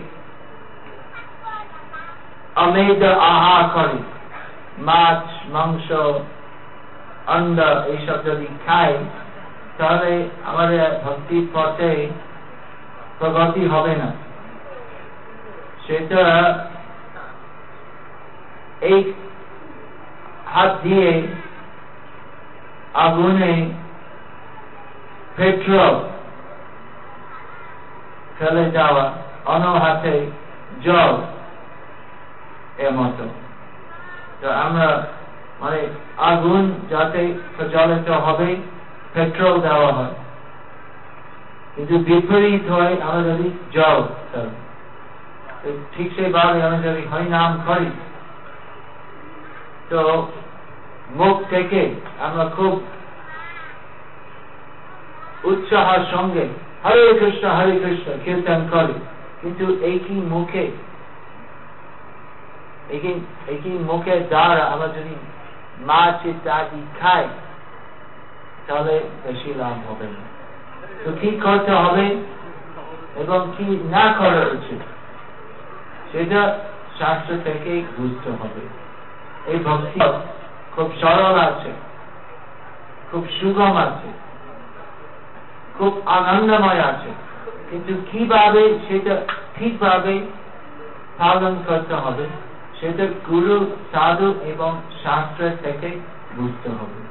অমেদ আহার করি মাছ, মাংস অন্ড এইসব যদি খাই, তাহলে আমাদের ভক্তি পথে প্রগতি হবে না। সেটা এই হাত দিয়ে আগুনে পেট্রোল ফেলে যাওয়া অন্য হাতে জল এর আমরা মানে আগুন যাতে প্রজ্বলিত হবে পেট্রোল দেওয়া হয়। কিন্তু বিপরীত হয় আমরা যদি জল ঠিক যদি করি, তো মুখ থেকে আমরা খুব উৎসাহের সঙ্গে হরে কৃষ্ণ হরে কৃষ্ণ কীর্তন করি। কিন্তু একই মুখে একই মুখের দ্বারা আমরা যদি মাছ ইত্যাদি খাই, তাহলে বেশি লাভ হবে না। তো কি করতে হবে? এবং কি না করা উচিত? সেটা শাস্ত্র থেকে বুঝতে হবে। এই ভক্তি খুব সরল আছে, খুব সুগম আছে, খুব আনন্দময় আছে। কিন্তু কীভাবে সেটা ঠিকভাবে পালন করতে হবে? সেটা গুরু, সাধু এবং শাস্ত্র থেকে বুঝতে হবে।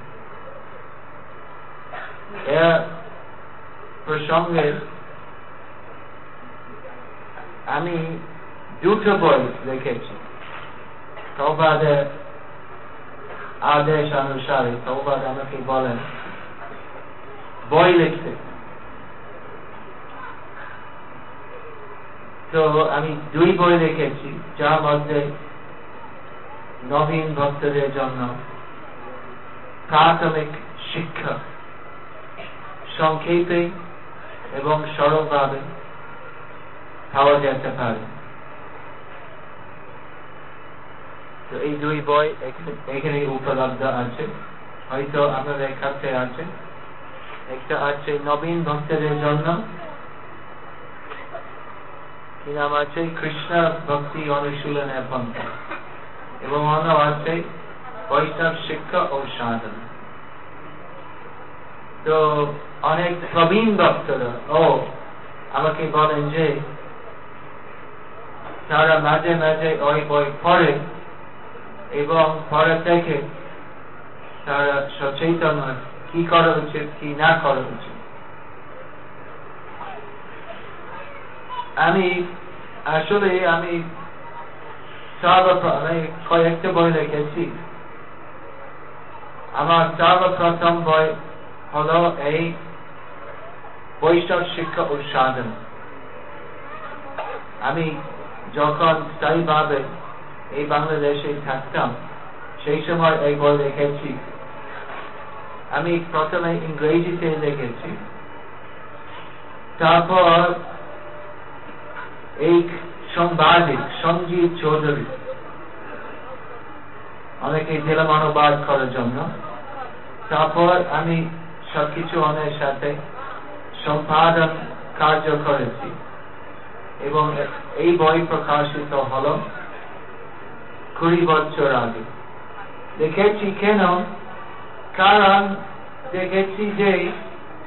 প্রসঙ্গে আমি দুটো বই লিখেছি। সৌবাদের আদেশ অনুসারে সৌবাদ আমাকে বলেন, বই লিখতে। তো আমি দুই বই লিখেছি, যার মধ্যে নবীন ভক্তদের জন্য প্রাথমিক শিক্ষা। সংক্ষেপে এবং সরলভাবে পাওয়া যেতে পারে। তো এই দুই বই এখানে উপলব্ধ আছে। হয়তো আপনাদের কাছে আছে। একটা আছে নবীন ভক্তদের জন্য। কি নাম আছে? কৃষ্ণ ভক্তি অনুশীলনের পন্থা এবং অন্য আছে বৈষ্ণব শিক্ষা ও সাধন। তো অনেক প্রবীণ ভক্তরা, ও, আমাকে বলেন যে, তারা মাঝে মাঝে ওই বই পড়ে এবং পরে থেকে তারা সচেতন হয়, কি করা উচিত, কি না করা উচিত। আমি আসলে আমি সর্বপ্রথম কয়েকটা বই লিখেছি আমার সর্বপ্রথম বই হল এই বৈষ্ণব শিক্ষা আমি যখন স্থায়ীভাবে এই বাংলাদেশে থাকতাম, সেই সময় এই বই দেখেছি আমি প্রথমে ইংরেজিতে দেখেছি তারপর এই সাংবাদিক সঞ্জীব চৌধুরী। অনেকে দিলাম অনুবাদ করার জন্য। তারপর আমি সবকিছু অনেক সাথে সম্পাদন কার্য করেছি এবং এই বই প্রকাশিত হল কুড়ি বছর আগে। দেখেছি কেন? কারণ দেখেছি যে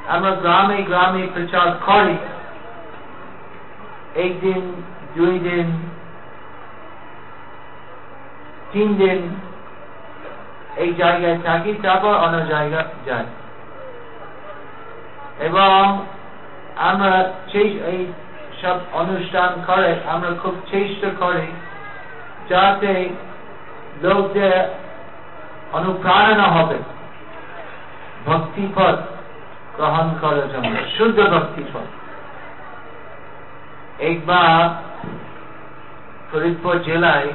আমরা গ্রামে গ্রামে প্রচার করি। একদিন দুই দিন তিন দিন এই জায়গায় থাকি তারপর অন্য জায়গা যাই এবং আমরা এই সব অনুষ্ঠান করে, আমরা খুব চেষ্টা করি যাতে লোকদের অনুপ্রেরণা হবে। ভক্তিপথ গ্রহণ করার জন্য, শুদ্ধ ভক্তিপথ। একবার ফরিদপুর জেলায়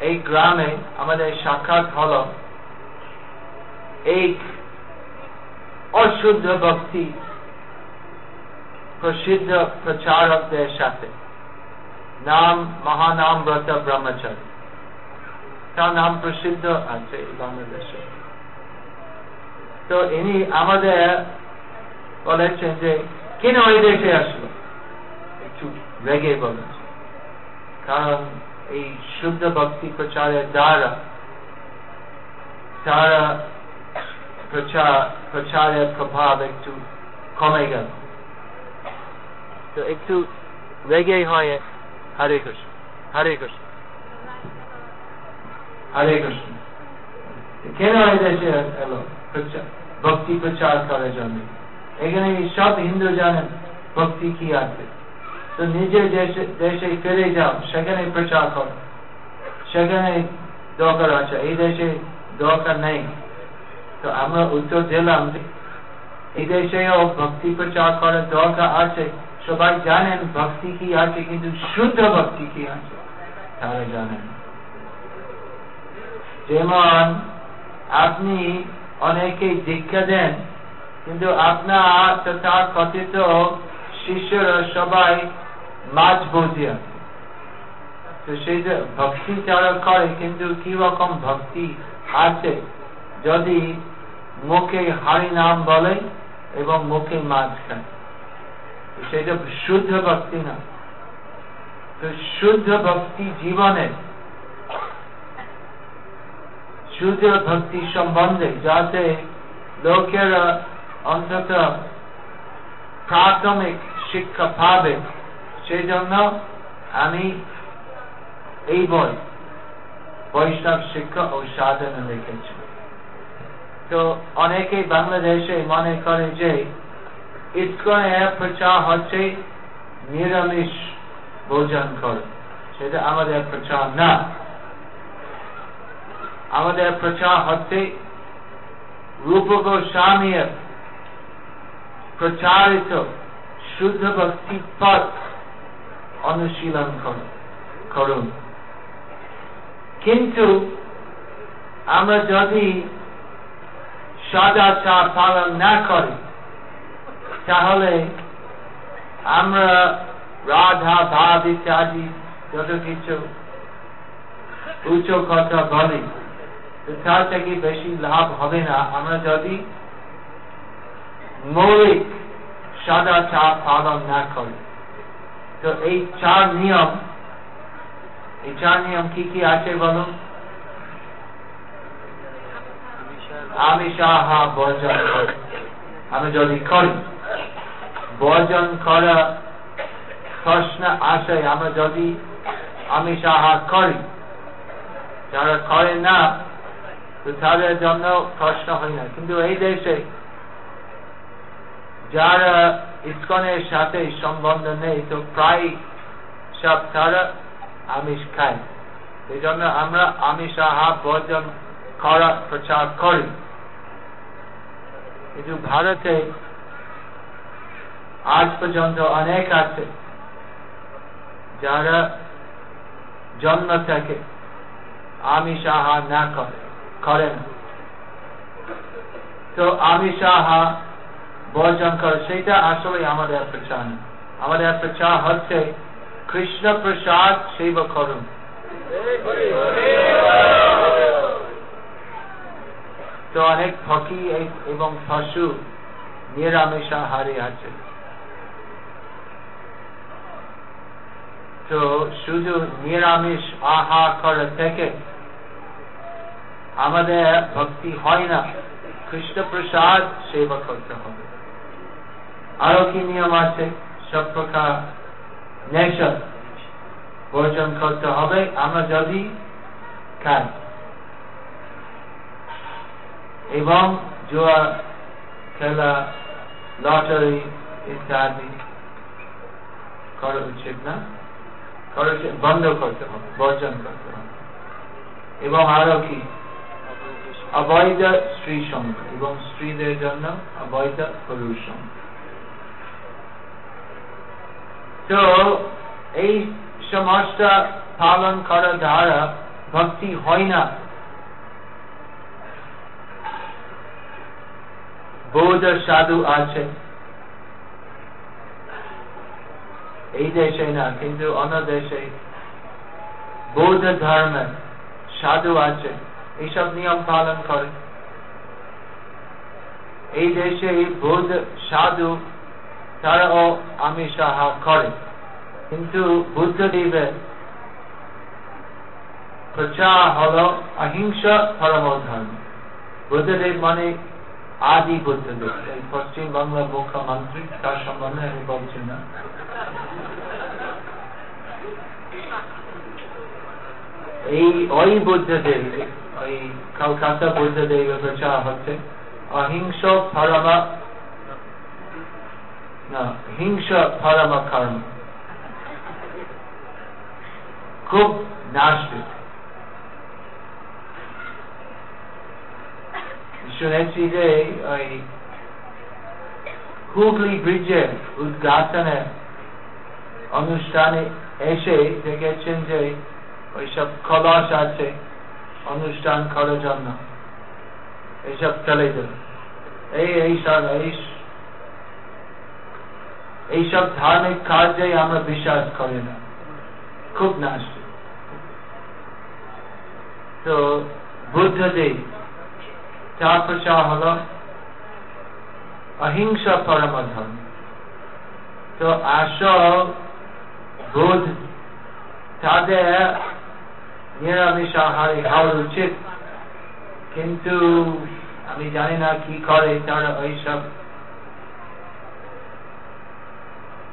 এই গ্রামে আমাদের সাক্ষাৎ হল। এক অশুদ্ধ ভক্তি প্রসিদ্ধ প্রচারকদের সাথে। নাম, মহানাম ব্রত ব্রহ্মচারী। তার নাম প্রসিদ্ধ আছে বাংলাদেশে। তো ইনি আমাদের বলেছেন যে, কেন ওই দেশে আসলো? একটু রেগে বলেছে কারণ এই শুদ্ধ ভক্তি প্রচারের দ্বারা তারা প্রচার প্রচারের প্রভাব একটু কমে গেল তো একটু রেগে হয় হরে কৃষ্ণ হরে কৃষ্ণ হরে কৃষ্ণ কেন এই দেশে এলো ভক্তি প্রচার করার জন্য এখানে সব হিন্দু জানেন ভক্তি কি আছে তো নিজের দেশে দেশে ফিরে যাও সেখানে প্রচার করো। সেখানে দরকার আছে। এই দেশে দরকার নেই। তো আমরা উত্তর দিলাম এই দেশেও ভক্তি প্রচার করার দরকার আছে। সবাই জানেন ভক্তি কি আছে, কিন্তু শুদ্ধ ভক্তি কি আছে? তারা জানেন। যেমন আপনি অনেকে দীক্ষা দেন, কিন্তু আপনার তথা কথিত শিষ্যরা সবাই মাছ বসিয়া তো সেই যে ভক্তি যারা করে কিন্তু কি রকম ভক্তি আছে যদি মুখে হারি নাম বলে এবং মুখে মাছ খায় সেটা শুদ্ধ ভক্তি না তো শুদ্ধ ভক্তি জীবনে শুদ্ধ ভক্তি সম্বন্ধে যাতে লোকেরা অন্তত প্রাথমিক শিক্ষা পাবে সেই জন্য আমি এই বই বৈষ্ণব শিক্ষা ও সাধনা লিখেছি। তো অনেকে বাংলাদেশে মনে করে যে ইস্কনে প্রচার হচ্ছে নিরামিষ ভোজন করে। সেটা আমাদের প্রচার না। আমাদের প্রচার হচ্ছে রূপ গোস্বামীর প্রচারিত শুদ্ধ ভক্তি পথ। অনুশীলন করুন। কিন্তু আমরা যদি সদাচার পালন না করি, তাহলে আমরা রাধা, ভাব ইত্যাদি যত কিছু উচ্চ কথা বলি, তার থেকে বেশি লাভ হবে না। আমরা যদি মৌলিক সদাচার পালন না করি তো এই চার নিয়ম, এই চার নিয়ম কি কি আছে বলুন? আমি সাহা বর্জন আমি যদি করি, বর্জন করা প্রশ্ন আসে আমরা যদি আমি সাহা করি, যারা করে না তো তাদের জন্য প্রশ্ন হয় না। কিন্তু এই দেশে যারা ইস্কনের সাথে সম্বন্ধ নেই, তো প্রায় সব তারা আমিষ খায়। এই জন্য আমরা আমিষ আহার বর্জন করা প্রচার করি। কিন্তু ভারতে আজ পর্যন্ত অনেক আছে যারা জন্ম থেকে আমিষ আহার না করে করেন। তো আমিষ আহার বর্জন করে সেটা আসলে আমাদের প্রচার না আমাদের প্রচার হচ্ছে কৃষ্ণ প্রসাদ সেবা করুন। তো অনেক ফকি এবং পশু নিরামিষ আহারে আছে। তো শুধু নিরামিষ আহা করা থেকে আমাদের ভক্তি হয় না। কৃষ্ণ প্রসাদ সেবা করতে হবে। আরও কি নিয়ম আছে সব প্রকার নেশা বর্জন করতে হবে। আমরা যদি খাই এবং জোয়া, খেলা, লটারি ইত্যাদি করা উচিত না। করা বন্ধ করতে হবে বর্জন করতে হবে। এবং আরও কি অবৈধ স্ত্রী সঙ্গ, এবং স্ত্রীদের জন্য অবৈধ পুরুষ সঙ্গ। তো এই সমস্ত পালন করা দ্বারা ভক্তি হয় না। বৌদ্ধ সাধু আছে। এই দেশে না, কিন্তু অন্য দেশে বৌদ্ধ ধর্মের সাধু আছে, এইসব নিয়ম পালন করে। এই দেশে বৌদ্ধ সাধু তারাও আমিষ আহার করে। কিন্তু বুদ্ধদেবের প্রচার হল অহিংসা পরম ধর্ম বুদ্ধদেব মানে আদি বুদ্ধদেব। এই পশ্চিম বাংলার মুখ্যমন্ত্রী, তার সম্বন্ধে আমি বলছি না। এই ওই বুদ্ধদেব ওই কলকাতা বুদ্ধদেবের প্রচার হচ্ছে অহিংস পরম না হিংস পরম কর্ম খুব নাস্তিক শুনেছি যে ওই হুগলি ব্রিজের উদ্ঘাটনে অনুষ্ঠানে এসে দেখেছেন যে ওইসব খলস আছে অনুষ্ঠান করার জন্য এইসব চলে যাবে এই এইসব এই এইসব ধার্মিক কার্যে আমরা বিশ্বাস করি না। খুব নাস্তিক তো বুদ্ধদেব তার প্রচার হল অহিংসা পরম ধর্ম তো আসল বোধ তাদের নিরামিষ আহারে হওয়া উচিত। কিন্তু আমি জানি না কি করে তারা ওইসব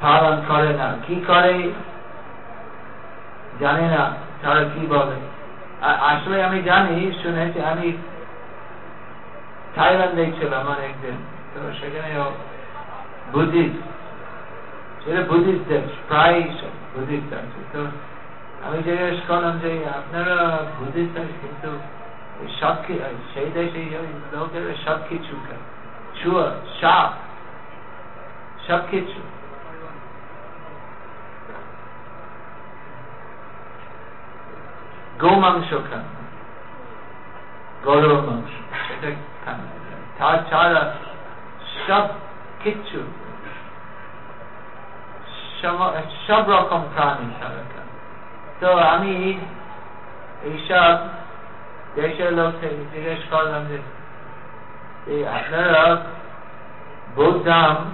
পালন করে না। কি করে? জানি না, তারা কি বলে? আসলে আমি জানি, শুনেছি, আমি থাইল্যান্ডে ছিলাম আমার একদিন তো সেখানে বুদ্ধিস্ট, সেটা বুদ্ধিস্ট দেশ প্রায় বুদ্ধিস্ট আছে। তো আমি জিজ্ঞেস করলাম যে, আপনারা বুদ্ধিস্ট আছে কিন্তু সব সেই দেশে লোকেরা সব কিছু ছুয়া সাপ সব কিছু। গো মাংস খান। গরুর মাংস। সেটা খান। সব কিছু সব রকম প্রাণী খান। তো আমি এইসব দেশের লোক থেকে জিজ্ঞেস করলাম যে এই আপনারা বুদ্ধাম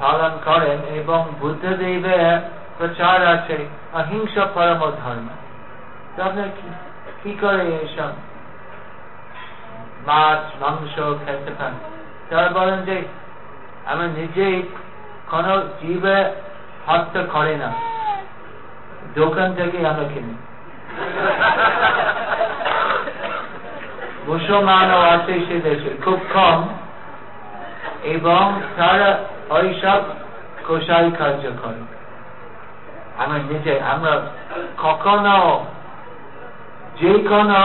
পালন করেন এবং বুদ্ধদেবের প্রচার আছে, অহিংসা পরম ধর্ম। আপনার কি করে এইসব মাছ মাংস খেতে পান তারা বলেন যে আমি নিজেই কোন জীবে হত্যা করে না দোকান থেকে আমরা কিনি মুসলমানও আছে সে দেশে খুব কম এবং তারা ওইসব কোষাই কার্য করে আমরা নিজে আমরা কখনো যে কোনো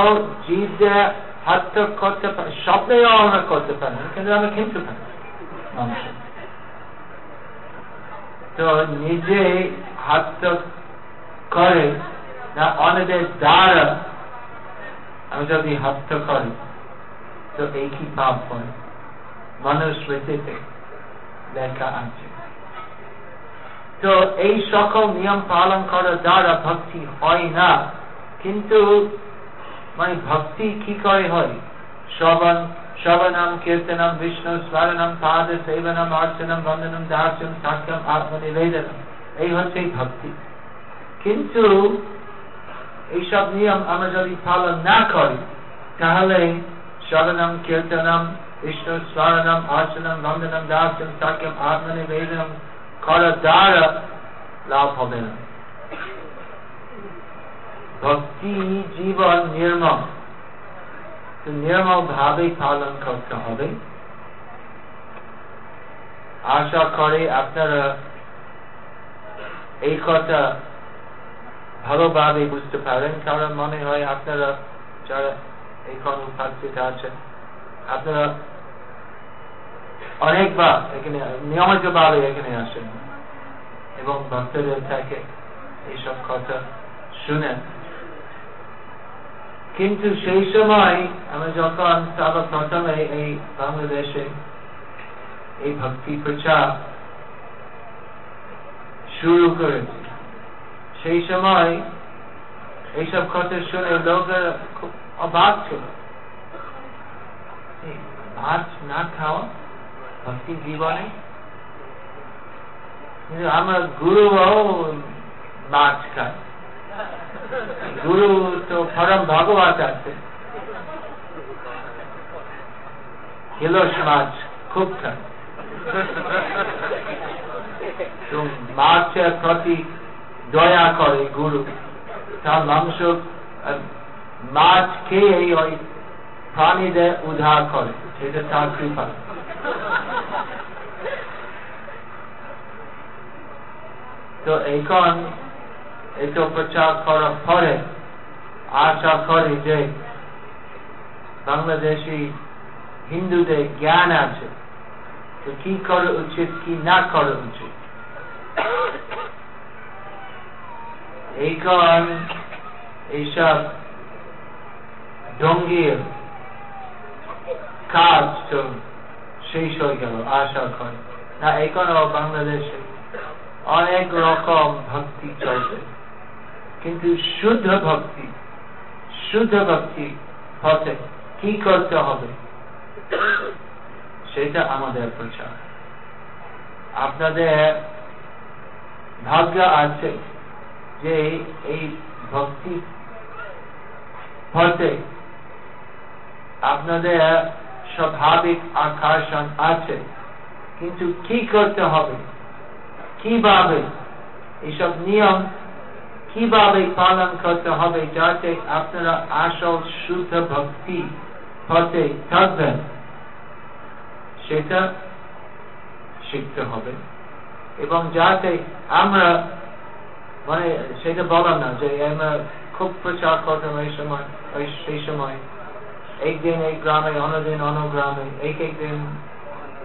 জীবদের হত্যা করতে পারি স্বপ্নেও আমরা করতে পারি কিন্তু আমরা কিনতে তো নিজে হত্যা করে না অন্যদের দ্বারা আমি যদি হত্যা করি তো এই কি পাপ করে মানুষ মনুস্মৃতিতে লেখা আছে তো এই সকল নিয়ম পালন করার দ্বারা ভক্তি হয় না কিন্তু মানে ভক্তি কি করে হয়? শ্রবণ শ্রবণম কীর্তনম বিষ্ণু স্মরণম পাদ সেবনম অর্চনম বন্দনম দার্চন সাক্ষ্যম আত্মনিবেদনম এই হচ্ছে ভক্তি। কিন্তু এইসব নিয়ম আমরা যদি পালন না করি, তাহলে শ্রবণম কীর্তনম বিষ্ণু স্মরণম অর্চনম বন্দনম দার্চন সাক্ষ্যম আত্মনিবেদনম করার দ্বারা লাভ হবে না। ভক্তি জীবন নির্মল নির্মল ভাবে পালন করতে হবে। আশা করে আপনারা এই কথা ভালোভাবে বুঝতে পারেন, কারণ মনে হয় আপনারা যারা এখন উপস্থিত আছেন, আপনারা অনেকবার এখানে নিয়মিত ভাবে এখানে আসেন এবং ভক্তদের থেকে এইসব কথা শুনেন। কিন্তু সেই সময় আমি যখন সবার প্রথমে এই বাংলাদেশে এই ভক্তি প্রচার শুরু করেছি, সেই সময় এইসব কথা শুনে লোকের খুব অবাক ছিল। ভাত না খাওয়া ভক্তি জীবনে? কিন্তু আমরা গুরু মাছ খাই গুরু তো পরম ভগবত আছে। হিলস মাছ খুব মাছের প্রতি দয়া করে গুরু। তার মাংস মাছ খেয়ে ওই প্রাণীদের উদ্ধার করে। সেটা তার কৃপা। তো এখন এটা প্রচার করার পরে আশা করি যে বাংলাদেশি হিন্দুদের জ্ঞান আছে তো কি করা উচিত, কি না করা উচিত। এইখন এইসব ডঙ্গির কাজ তো শেষ হয়ে গেল, আশা করে। না, এখনও বাংলাদেশে অনেক রকম ভক্তি চলছে। কিন্তু শুদ্ধ ভক্তি শুদ্ধ ভক্তি হতে কি করতে হবে? সেটা আমাদের প্রচার। আপনাদের ভাগ্য আছে যে এই ভক্তি হতে আপনাদের স্বাভাবিক আকর্ষণ আছে, কিন্তু কি করতে হবে? কীভাবে? এইসব নিয়ম কীভাবে পালন করতে হবে যাতে আপনারা আসল শুদ্ধ ভক্তি হতে থাকবেন? সেটা শিখতে হবে। এবং যাতে আমরা মানে সেটা বলার না যে আমরা খুব প্রচার করতাম এই সময় সেই সময়। একদিন এই গ্রামে, অন্যদিন অন্য গ্রামে, এক এক দিন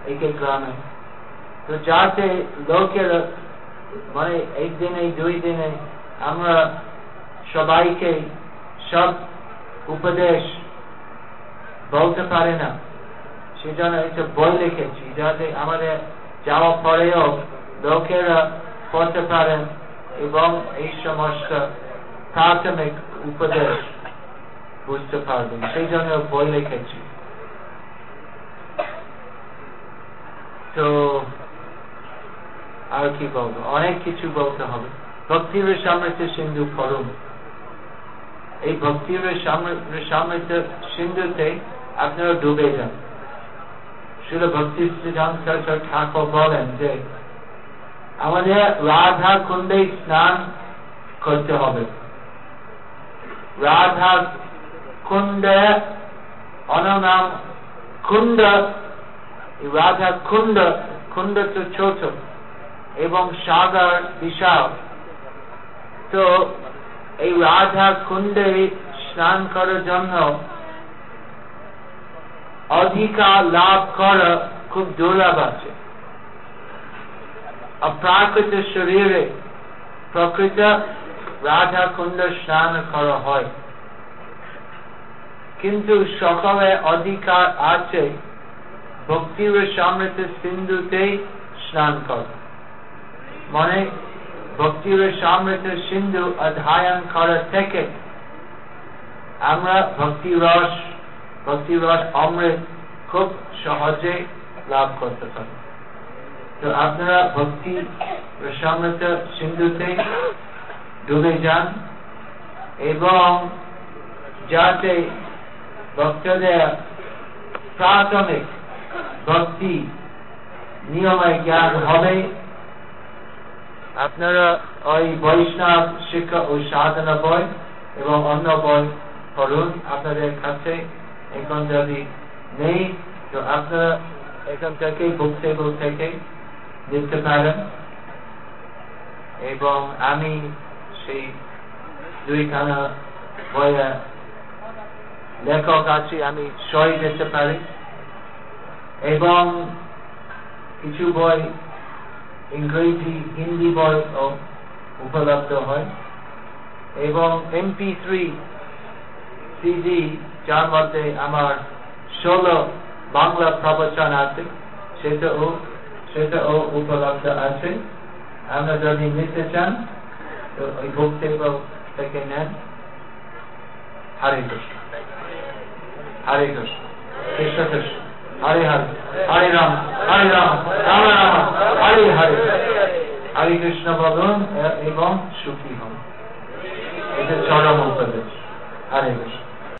এক এক গ্রামে। তো যাতে লোকের মানে একদিনে, দুই দিনে আমরা সবাইকে সব উপদেশ বলতে পারে না। সেজন্য একটা বই লিখেছি যাতে আমাদের যাওয়া পরেও লোকেরা পড়তে পারেন এবং এই সমস্ত প্রাথমিক উপদেশ বুঝতে পারবেন। সেই জন্য বই লিখেছি তো আর কি বলব? অনেক কিছু বলতে হবে। ভক্তির সমৃদ্ধ সিন্ধু পরম এই ভক্তির সমৃদ্ধ সিন্ধুতে আপনারা ডুবে যান। শুধু ভক্তি ঠাকুর বলেন যে, আমাদের রাধা কুণ্ডে স্নান করতে হবে। রাধা কুণ্ডে অননাম কুণ্ড রাধা কুণ্ড কুণ্ড তো ছোট এবং সাগর বিশাল। তো এই রাধা কুণ্ডে স্নান করার জন্য অধিকার লাভ করা খুব দুর্লভ আছে। অপ্রাকৃত শরীরে প্রকৃত রাধা কুণ্ড স্নান করা হয়। কিন্তু সকলে অধিকার আছে, ভক্তির সমৃদ্ধ সিন্ধুতেই স্নান কর। মানে ভক্তির সমৃদ্ধ সিন্ধু অধ্যয়ন করা থেকে। আমরা অমৃত খুব সহজে লাভ করতে পারি। তো আপনারা ভক্তি সমৃদ্ধ সিন্ধুতে ডুবে যান এবং যাতে ভক্তদের প্রাথমিক ভক্তি নিয়মে জ্ঞান হবে আপনারা ওই বৈষ্ণব শিক্ষা ও সাধনা বই এবং অন্য বই পড়ুন আপনাদের কাছে। এখন যদি নেই, তো আপনারা এখান থেকে বুক টেবিল থেকে নিতে পারেন। এবং আমি সেই দুইখানা বইয়ে লেখক আছি, আমি সই দিতে পারি। এবং কিছু বই ইংরেজি, হিন্দি বই উপলব্ধ হয়। এবং এমপি থ্রি সিডি যার মধ্যে আমার ষোলো বাংলা প্রবচন আছে, সেটাও সেটাও উপলব্ধ আছে। আমরা যদি নিতে চান ওই বুক টেবিল থেকে নেন। হরে কৃষ্ণ। হরে কৃষ্ণ। কৃষ্ণ কৃষ্ণ। হরে হরে হরে রাম হরে রাম রাম রাম, হরে হরে। হরে কৃষ্ণ বলুন এবং সুখী হন। এটা চরম উপদেশ। হরে কৃষ্ণ।